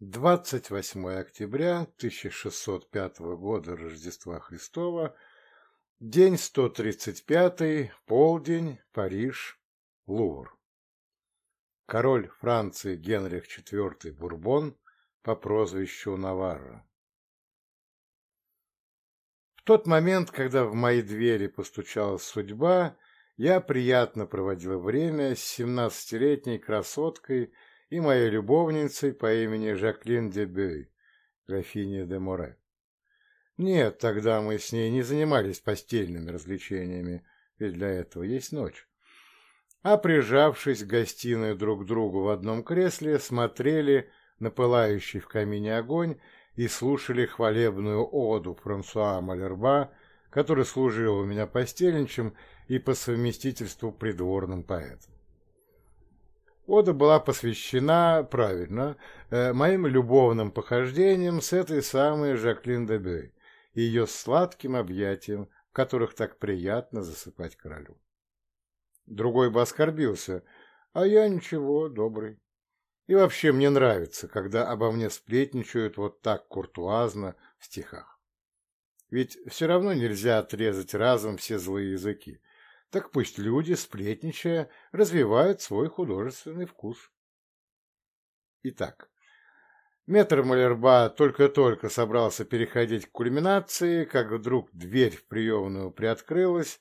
28 октября 1605 года Рождества Христова, день 135, полдень, Париж, Лувр. Король Франции Генрих IV Бурбон по прозвищу Наварра. В тот момент, когда в мои двери постучалась судьба, я приятно проводил время с семнадцатилетней красоткой и моей любовницей по имени Жаклин де Бей, графиня де Море. Нет, тогда мы с ней не занимались постельными развлечениями, ведь для этого есть ночь. А прижавшись в гостиной друг к другу в одном кресле, смотрели на пылающий в камине огонь и слушали хвалебную оду Франсуа Малерба, который служил у меня постельничем и по совместительству придворным поэтом. Ода была посвящена, правильно, э, моим любовным похождениям с этой самой Жаклин де Бей и ее сладким объятиям, в которых так приятно засыпать королю. Другой бы оскорбился, а я ничего, добрый. И вообще мне нравится, когда обо мне сплетничают вот так куртуазно в стихах. Ведь все равно нельзя отрезать разом все злые языки, так пусть люди, сплетничая, развивают свой художественный вкус. Итак, метр Малерба только-только собрался переходить к кульминации, как вдруг дверь в приемную приоткрылась,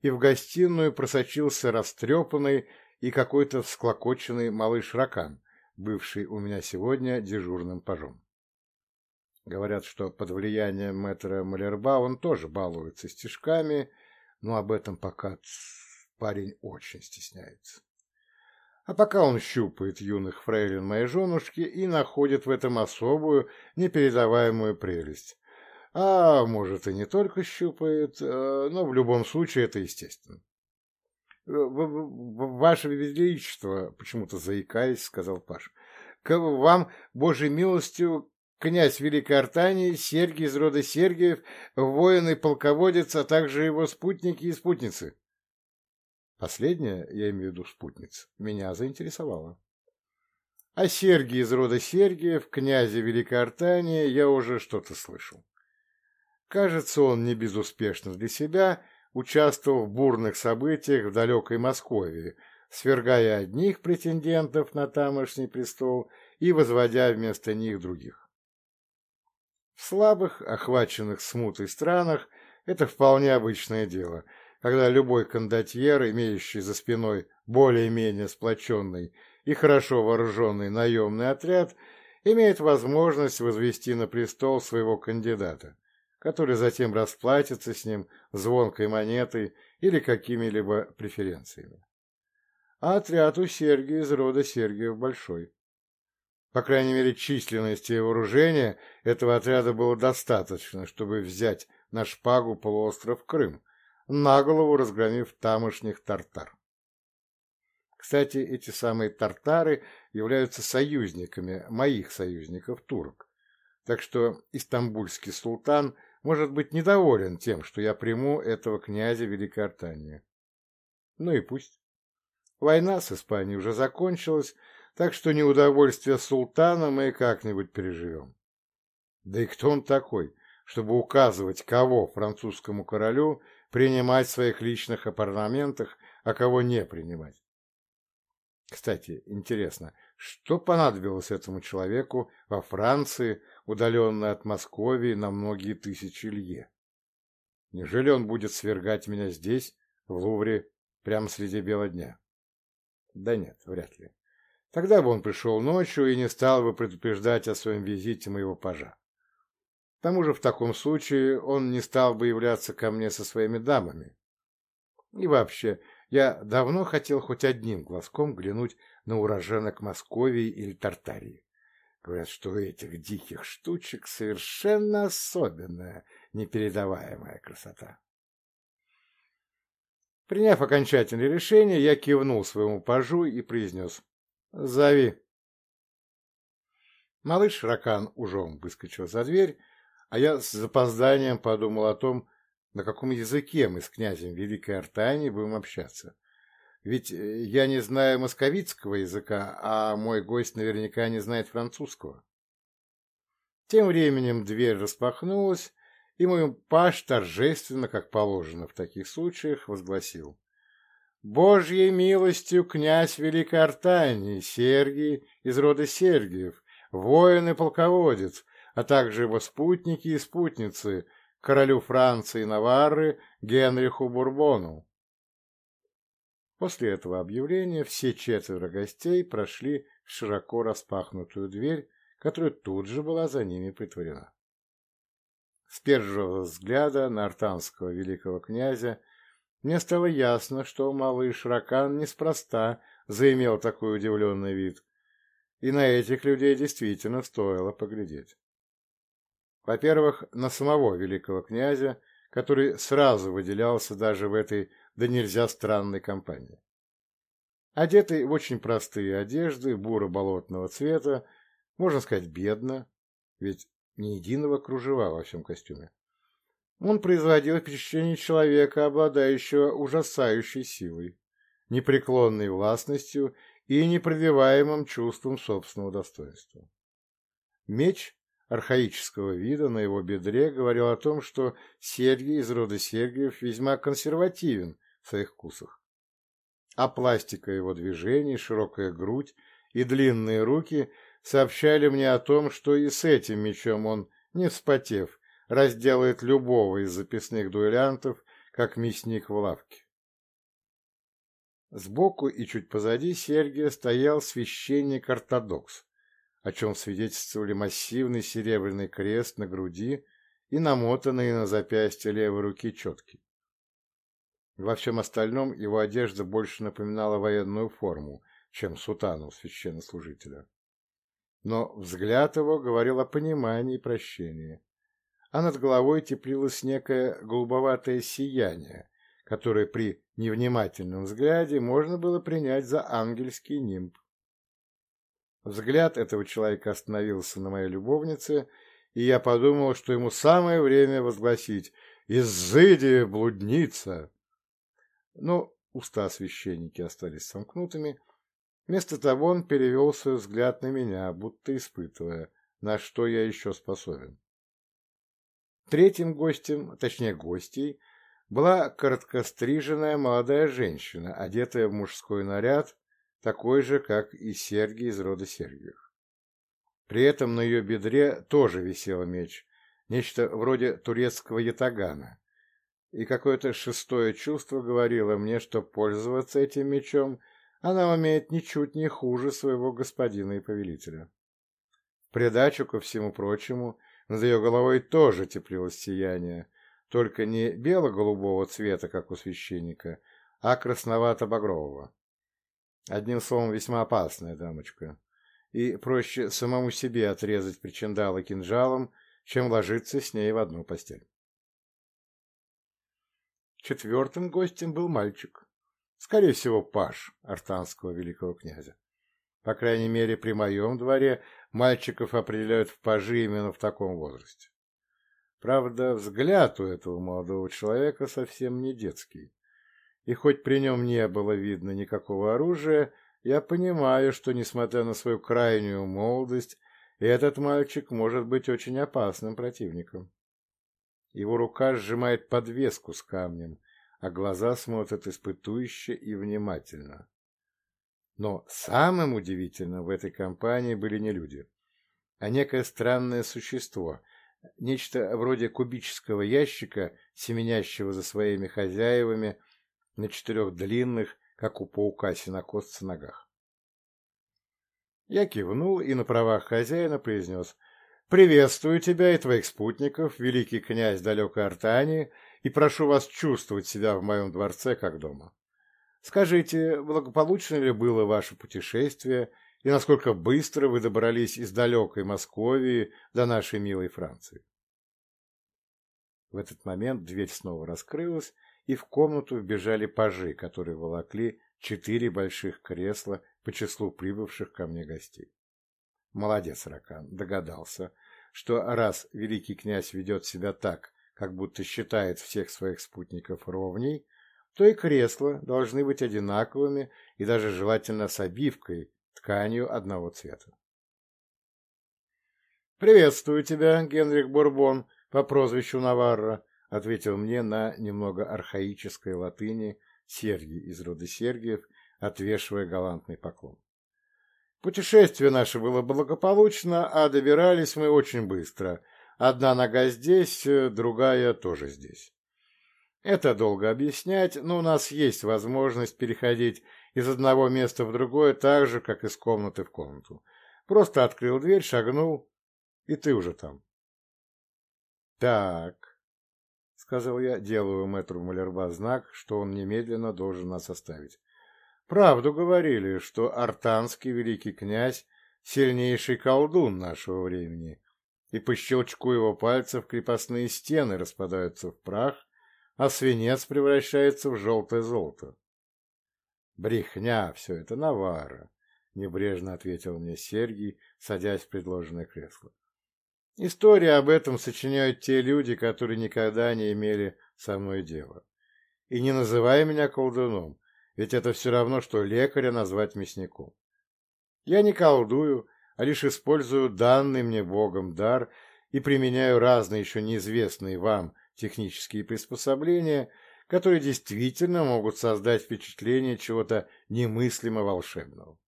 и в гостиную просочился растрепанный и какой-то всклокоченный малыш Ракан, бывший у меня сегодня дежурным пажом. Говорят, что под влиянием мэтра Малерба он тоже балуется стишками но об этом пока парень очень стесняется. А пока он щупает юных фрейлин моей женушки и находит в этом особую, непередаваемую прелесть. А может и не только щупает, э, но в любом случае это естественно. «Ваше Величество», — почему-то заикаясь, сказал Паш, — «к вам, Божьей милостью, князь Великой Артании, Сергий из рода Сергиев, воин и полководец, а также его спутники и спутницы. Последняя, я имею в виду спутниц, меня заинтересовала. О Сергии из рода Сергиев, князе Великой Артании, я уже что-то слышал. Кажется, он не безуспешно для себя участвовал в бурных событиях в далекой Москве, свергая одних претендентов на тамошний престол и возводя вместо них других. В слабых, охваченных смутой странах это вполне обычное дело, когда любой кондотьер, имеющий за спиной более-менее сплоченный и хорошо вооруженный наемный отряд, имеет возможность возвести на престол своего кандидата, который затем расплатится с ним звонкой монетой или какими-либо преференциями. А отряд у Сергия из рода Сергиев большой. По крайней мере, численности и вооружения этого отряда было достаточно, чтобы взять на шпагу полуостров Крым, на голову разгромив тамошних тартар. Кстати, эти самые тартары являются союзниками, моих союзников, турок. Так что истамбульский султан может быть недоволен тем, что я приму этого князя Великой Артании. Ну и пусть. Война с Испанией уже закончилась, так что неудовольствие султана мы как-нибудь переживем. Да и кто он такой, чтобы указывать, кого французскому королю принимать в своих личных апартаментах, а кого не принимать? Кстати, интересно, что понадобилось этому человеку во Франции, удаленной от Москвы на многие тысячи лье? Неужели он будет свергать меня здесь, в Лувре, прямо среди бела дня? Да нет, вряд ли. Тогда бы он пришел ночью и не стал бы предупреждать о своем визите моего пажа. К тому же в таком случае он не стал бы являться ко мне со своими дамами. И вообще, я давно хотел хоть одним глазком глянуть на уроженок Московии или Тартарии. Говорят, что у этих диких штучек совершенно особенная, непередаваемая красота. Приняв окончательное решение, я кивнул своему пажу и произнес Зови. Малыш Ракан ужом выскочил за дверь, а я с запозданием подумал о том, на каком языке мы с князем Великой Артании будем общаться. Ведь э, я не знаю московитского языка, а мой гость наверняка не знает французского. Тем временем дверь распахнулась, и мой паш торжественно, как положено в таких случаях, возгласил. «Божьей милостью князь Великой Артании, Сергий из рода Сергиев, воин и полководец, а также его спутники и спутницы, королю Франции Наварры Генриху Бурбону. После этого объявления все четверо гостей прошли в широко распахнутую дверь, которая тут же была за ними притворена. С первого взгляда на артанского великого князя мне стало ясно, что малыш Ракан неспроста заимел такой удивленный вид, и на этих людей действительно стоило поглядеть. Во-первых, на самого великого князя, который сразу выделялся даже в этой да нельзя странной компании. Одетый в очень простые одежды буро-болотного цвета, можно сказать, бедно, ведь ни единого кружева во всем костюме. Он производил впечатление человека, обладающего ужасающей силой, непреклонной властностью и непробиваемым чувством собственного достоинства. Меч архаического вида на его бедре говорил о том, что Сергий из рода Сергиев весьма консервативен в своих вкусах. А пластика его движений, широкая грудь и длинные руки сообщали мне о том, что и с этим мечом он, не вспотев, разделает любого из записных дуэлянтов, как мясник в лавке. Сбоку и чуть позади Сергия стоял священник-ортодокс, о чем свидетельствовали массивный серебряный крест на груди и намотанные на запястье левой руки четки. Во всем остальном его одежда больше напоминала военную форму, чем сутану священнослужителя. Но взгляд его говорил о понимании и прощении, а над головой теплилось некое голубоватое сияние, которое при невнимательном взгляде можно было принять за ангельский нимб. Взгляд этого человека остановился на моей любовнице, и я подумал, что ему самое время возгласить «Изыди, блудница!». Но уста священники остались сомкнутыми. Вместо того он перевел свой взгляд на меня, будто испытывая, на что я еще способен. Третьим гостем, точнее гостей, была короткостриженная молодая женщина, одетая в мужской наряд такой же, как и Сергий из рода Сергиев. При этом на ее бедре тоже висел меч, нечто вроде турецкого ятагана, и какое-то шестое чувство говорило мне, что пользоваться этим мечом она умеет ничуть не хуже своего господина и повелителя. В придачу ко всему прочему, над ее головой тоже теплилось сияние, только не бело-голубого цвета, как у священника, а красновато-багрового. Одним словом, весьма опасная дамочка. И проще самому себе отрезать причиндалы кинжалом, чем ложиться с ней в одну постель. Четвертым гостем был мальчик. Скорее всего, паш артанского великого князя. По крайней мере, при моем дворе мальчиков определяют в пажи именно в таком возрасте. Правда, взгляд у этого молодого человека совсем не детский и хоть при нем не было видно никакого оружия, я понимаю, что, несмотря на свою крайнюю молодость, этот мальчик может быть очень опасным противником. Его рука сжимает подвеску с камнем, а глаза смотрят испытующе и внимательно. Но самым удивительным в этой компании были не люди, а некое странное существо, нечто вроде кубического ящика, семенящего за своими хозяевами, на четырех длинных, как у паука, синокосца ногах. Я кивнул и на правах хозяина произнес «Приветствую тебя и твоих спутников, великий князь далекой Артании, и прошу вас чувствовать себя в моем дворце как дома. Скажите, благополучно ли было ваше путешествие и насколько быстро вы добрались из далекой Московии до нашей милой Франции?» В этот момент дверь снова раскрылась, и в комнату вбежали пажи, которые волокли четыре больших кресла по числу прибывших ко мне гостей. Молодец, Ракан, догадался, что раз великий князь ведет себя так, как будто считает всех своих спутников ровней, то и кресла должны быть одинаковыми и даже желательно с обивкой, тканью одного цвета. Приветствую тебя, Генрих Бурбон, по прозвищу Наварра, — ответил мне на немного архаической латыни Сергий из рода Сергиев, отвешивая галантный поклон. Путешествие наше было благополучно, а добирались мы очень быстро. Одна нога здесь, другая тоже здесь. Это долго объяснять, но у нас есть возможность переходить из одного места в другое так же, как из комнаты в комнату. Просто открыл дверь, шагнул, и ты уже там. Так, — сказал я, делаю мэтру Малерба знак, что он немедленно должен нас оставить. Правду говорили, что артанский великий князь — сильнейший колдун нашего времени, и по щелчку его пальцев крепостные стены распадаются в прах, а свинец превращается в желтое золото. Брехня все это, Навара, — небрежно ответил мне Сергий, садясь в предложенное кресло. История об этом сочиняют те люди, которые никогда не имели со мной дела. И не называй меня колдуном, ведь это все равно, что лекаря назвать мясником. Я не колдую, а лишь использую данный мне Богом дар и применяю разные еще неизвестные вам технические приспособления, которые действительно могут создать впечатление чего-то немыслимо волшебного.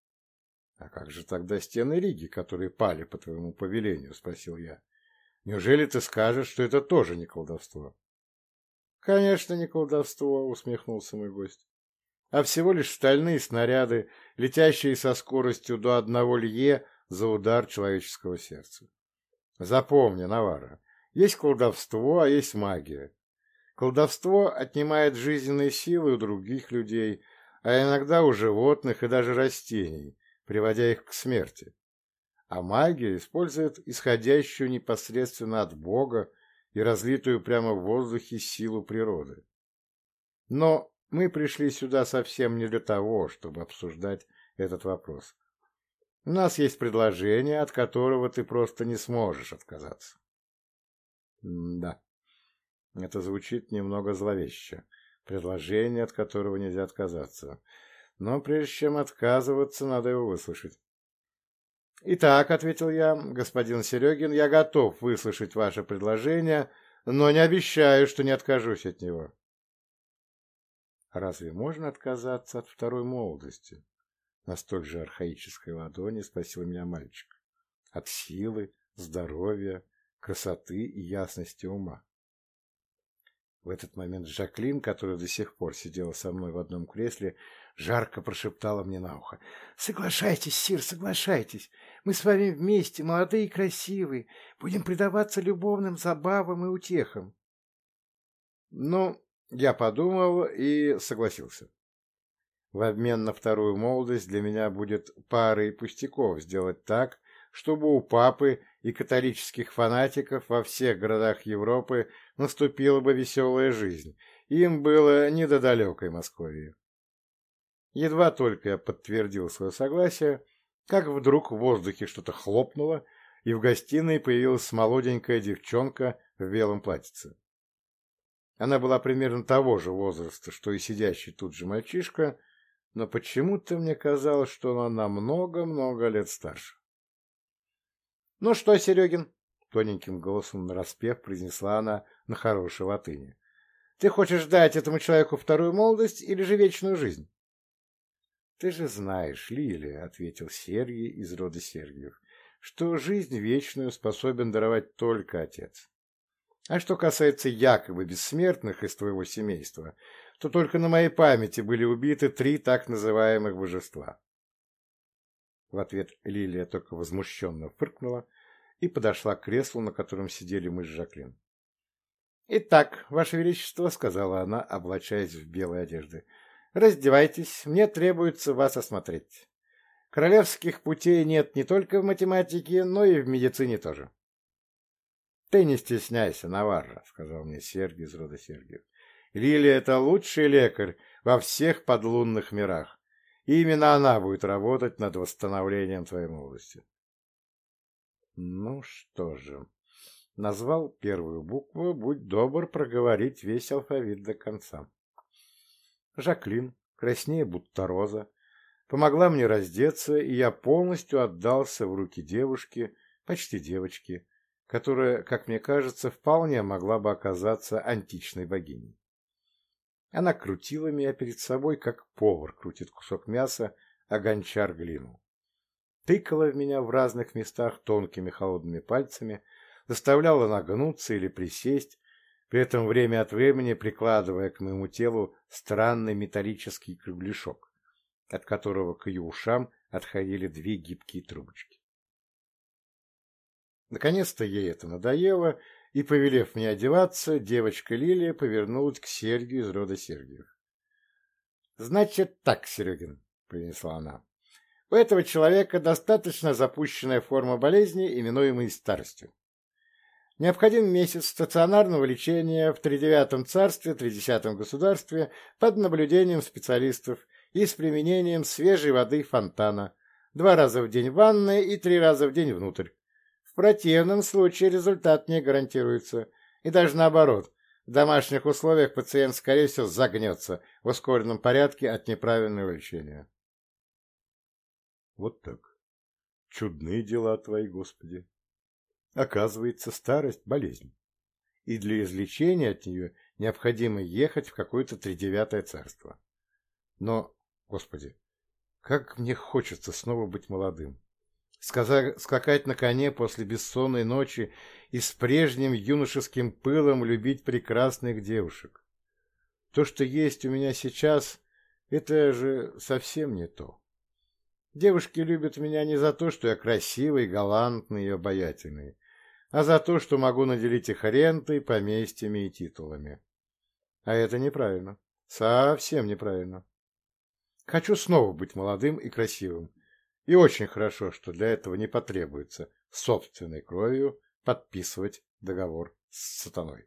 — А как же тогда стены Риги, которые пали по твоему повелению? — спросил я. — Неужели ты скажешь, что это тоже не колдовство? — Конечно, не колдовство, — усмехнулся мой гость а всего лишь стальные снаряды, летящие со скоростью до одного лье за удар человеческого сердца. Запомни, Навара, есть колдовство, а есть магия. Колдовство отнимает жизненные силы у других людей, а иногда у животных и даже растений, приводя их к смерти. А магия использует исходящую непосредственно от Бога и разлитую прямо в воздухе силу природы. Но мы пришли сюда совсем не для того, чтобы обсуждать этот вопрос. У нас есть предложение, от которого ты просто не сможешь отказаться. Да, это звучит немного зловеще. Предложение, от которого нельзя отказаться. Но прежде чем отказываться, надо его выслушать. «Итак», — ответил я, — «господин Серегин, я готов выслушать ваше предложение, но не обещаю, что не откажусь от него». Разве можно отказаться от второй молодости? На столь же архаической ладони спросил меня мальчик. От силы, здоровья, красоты и ясности ума. В этот момент Жаклин, которая до сих пор сидела со мной в одном кресле, жарко прошептала мне на ухо. — Соглашайтесь, Сир, соглашайтесь. Мы с вами вместе, молодые и красивые, будем предаваться любовным забавам и утехам. — Ну, я подумал и согласился. В обмен на вторую молодость для меня будет парой пустяков сделать так, чтобы у папы и католических фанатиков во всех городах Европы наступила бы веселая жизнь, им было не до далекой Московии. Едва только я подтвердил свое согласие, как вдруг в воздухе что-то хлопнуло, и в гостиной появилась молоденькая девчонка в белом платьице. Она была примерно того же возраста, что и сидящий тут же мальчишка, но почему-то мне казалось, что она намного-много лет старше. — Ну что, Серегин? — тоненьким голосом нараспев произнесла она на хорошей латыни. — Ты хочешь дать этому человеку вторую молодость или же вечную жизнь? — Ты же знаешь, Лилия, — ответил Сергий из рода Сергиев, — что жизнь вечную способен даровать только отец. А что касается якобы бессмертных из твоего семейства, то только на моей памяти были убиты три так называемых божества. В ответ Лилия только возмущенно фыркнула и подошла к креслу, на котором сидели мы с Жаклин. — Итак, Ваше Величество, — сказала она, облачаясь в белые одежды, — раздевайтесь, мне требуется вас осмотреть. Королевских путей нет не только в математике, но и в медицине тоже. —— Ты не стесняйся, Наварра, — сказал мне Сергий из рода Сергиев. — Лилия — это лучший лекарь во всех подлунных мирах. И именно она будет работать над восстановлением твоей молодости. Ну что же, назвал первую букву, будь добр проговорить весь алфавит до конца. Жаклин, краснее будто роза, помогла мне раздеться, и я полностью отдался в руки девушки, почти девочки, которая, как мне кажется, вполне могла бы оказаться античной богиней. Она крутила меня перед собой, как повар крутит кусок мяса, а гончар глину. Тыкала в меня в разных местах тонкими холодными пальцами, заставляла нагнуться или присесть, при этом время от времени прикладывая к моему телу странный металлический кругляшок, от которого к ее ушам отходили две гибкие трубочки. Наконец-то ей это надоело, и, повелев мне одеваться, девочка Лилия повернулась к Сергию из рода Сергиев. — Значит так, Серегин, — принесла она. — У этого человека достаточно запущенная форма болезни, именуемой старостью. Необходим месяц стационарного лечения в тридевятом царстве, тридесятом государстве под наблюдением специалистов и с применением свежей воды фонтана, два раза в день в ванной и три раза в день внутрь. Противном случае результат не гарантируется. И даже наоборот, в домашних условиях пациент, скорее всего, загнется в ускоренном порядке от неправильного лечения. Вот так. Чудные дела твои, Господи. Оказывается, старость – болезнь. И для излечения от нее необходимо ехать в какое-то тридевятое царство. Но, Господи, как мне хочется снова быть молодым. Скакать на коне после бессонной ночи и с прежним юношеским пылом любить прекрасных девушек. То, что есть у меня сейчас, это же совсем не то. Девушки любят меня не за то, что я красивый, галантный и обаятельный, а за то, что могу наделить их рентой, поместьями и титулами. А это неправильно. Совсем неправильно. Хочу снова быть молодым и красивым. И очень хорошо, что для этого не потребуется собственной кровью подписывать договор с сатаной.